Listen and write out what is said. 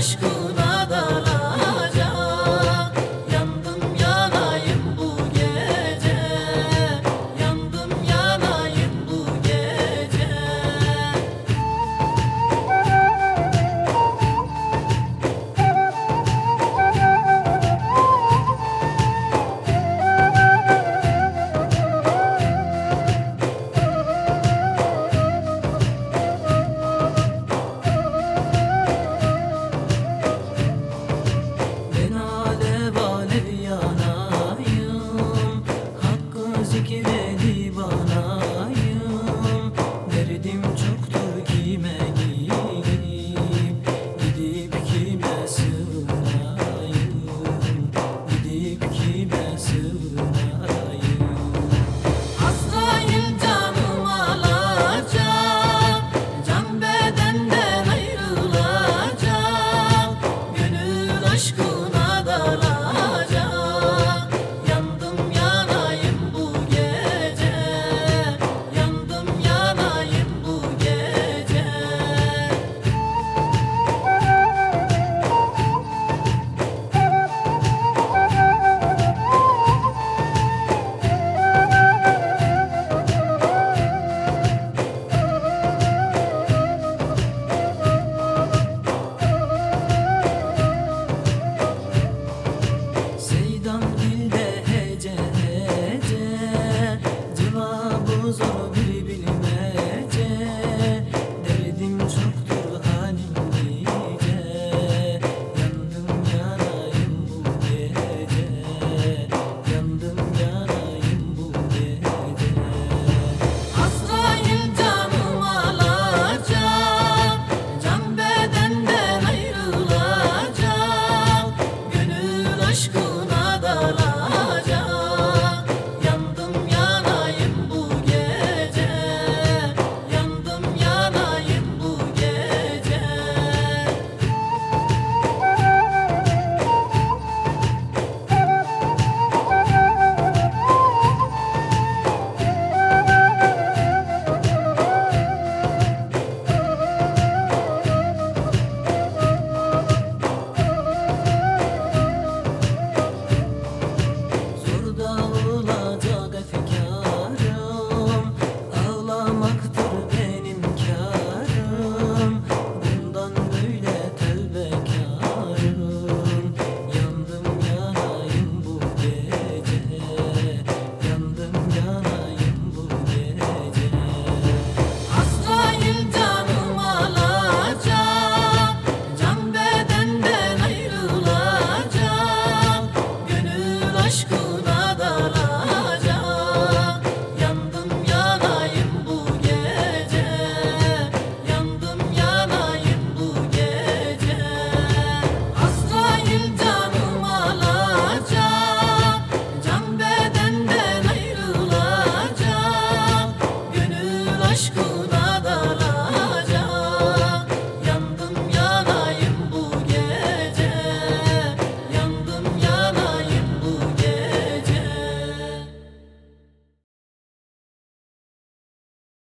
aşkım